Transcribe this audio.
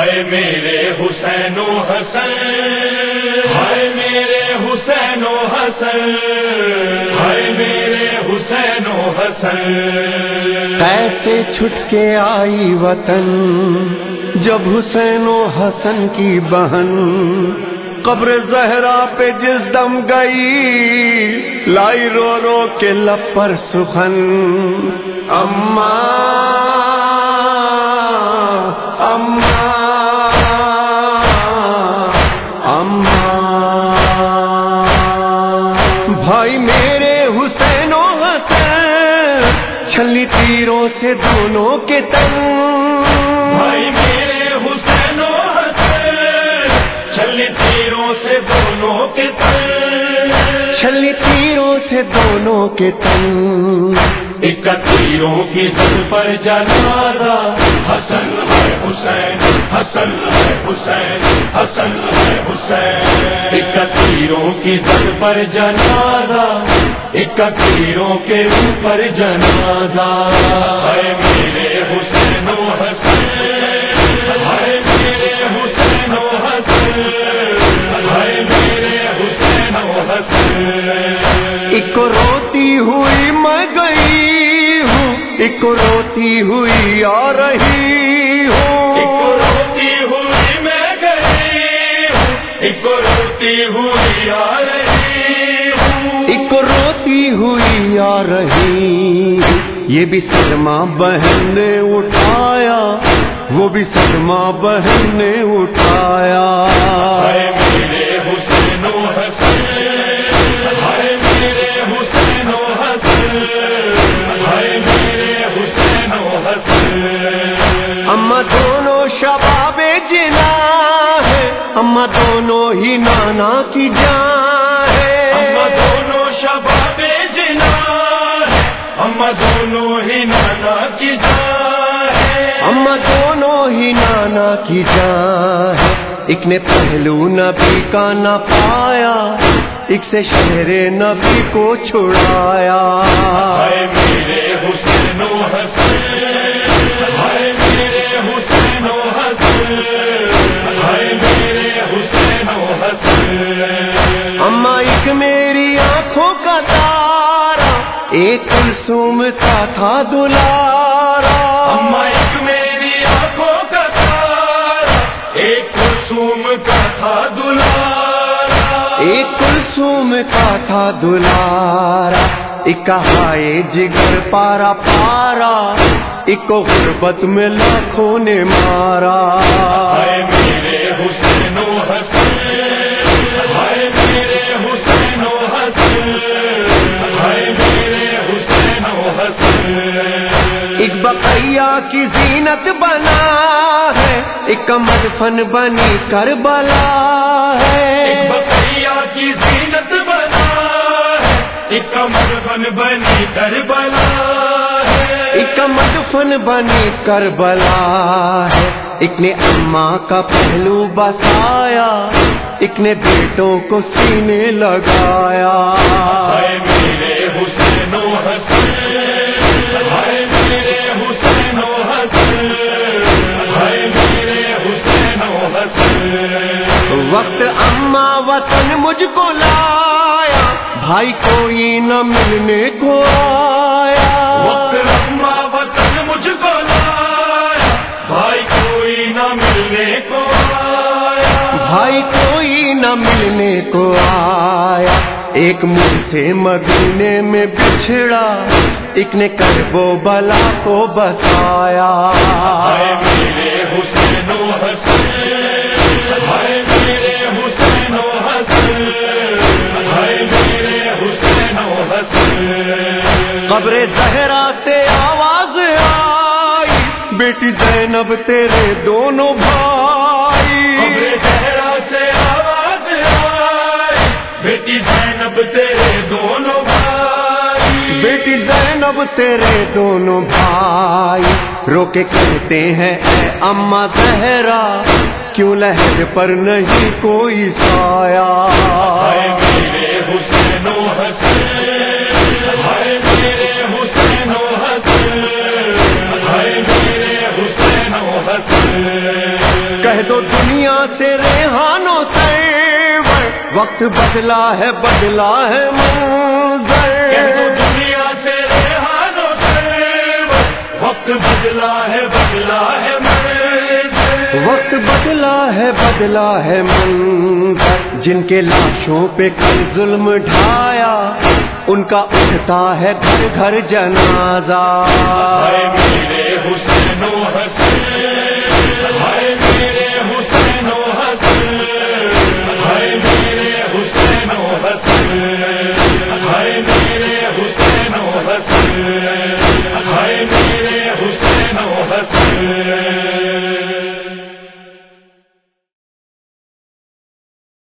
ہائے میرے حسین و حسن، ہائے میرے حسین و حسن، ہائے میرے حسین و حسن۔ کیسے چھٹ کے آئی وطن، جب حسین و حسن کی بہن۔ قبر زہرا پہ جس دم گئی، لائی رو رو کے لب پر سخن۔ اما چھلی تیروں سے دونوں کے تن۔ بھائی میرے حسین و حسن چلی تیروں سے دونوں کے تن۔ چھلی تیروں سے دونوں کے تن۔ ایک تیروں کی دل پر جنازہ حسن حسین۔ حسن حسین حسن حسین۔ ایک تیروں کی دل پر جنازہ ایک تیروں کے اوپر جنازہ۔ ہے میرے حسین و حسن ہے میرے حسین و ہے میرے حسین و حسن ایک روتی ہوئی میں گئی ہوں ایک روتی ہوئی آ رہی روتی ہوئی آ رہی ہوں۔ ایک روتی ہوئی آ رہی۔ یہ بھی صدمہ بہن نے اٹھایا۔ وہ بھی صدمہ بہن نے اٹھایا۔ میرے حسین و حسین اما دونوں شباب جنا ہے۔ اما دونوں ہی نانا کی جان اما ہے دونوں شباب جنا ہے۔ اما دونوں ہی نانا کی جان ہے۔ اما دونوں ہی نانا کی جان ہے۔ ایک نے پہلو نبی کا نہ پایا ایک سے شہر نبی کو چھڑایا۔ میرے حسین و حسن ایک کلسوم کا تھا دلارا۔ اما ایک میری آنکھوں کا تارا۔ ایک کا تھا دلارا۔ ایک کلسوم کا تھا دلارا۔ ایک ہائے جگر پارا پارا۔ ایک غربت میں لاکھوں نے مارا۔ میرے کی زینت بنا ہے ایک مدفن بنی کربلا ایک ہے کی زینت بنا ہے ایک مدفن بنی کربلا ہے۔ ایک مدفن بنی کربلا ہے۔ ایک نے اماں کا پہلو بسایا ایک نے بیٹوں کو سینے لگایا۔ وطن مجھ کو لایا۔ بھائی کوئی نہ ملنے کو وقت آیا وطن مجھ کو لایا۔ بھائی کوئی نہ ملنے کو آیا۔ بھائی کوئی نہ ملنے کو آیا۔ ایک مجھ سے مدینے میں بچھڑا۔ ایک نے کربو بلا کو بسایا۔ میرے حسین و حسن قبر زہرا سے آواز آئی۔ بیٹی زینب تیرے دونوں بھائی۔ چہرہ سے آواز آئی۔ بیٹی زینب تیرے دونوں بھائی۔ بیٹی زینب تیرے دونوں بھائی۔ رو کے کہتے ہیں اے اما زہرا کیوں لہر پر نہیں کوئی سایا ہائے میرے حسین وقت بدلا ہے بدلا ہے منظر۔ دنیا سے وقت بدلا ہے بدلا ہے وقت بدلا ہے بدلا ہے منظر۔ جن کے لاشوں پہ کل ظلم ڈھایا ان کا اٹھتا ہے گھر گھر جنازہ۔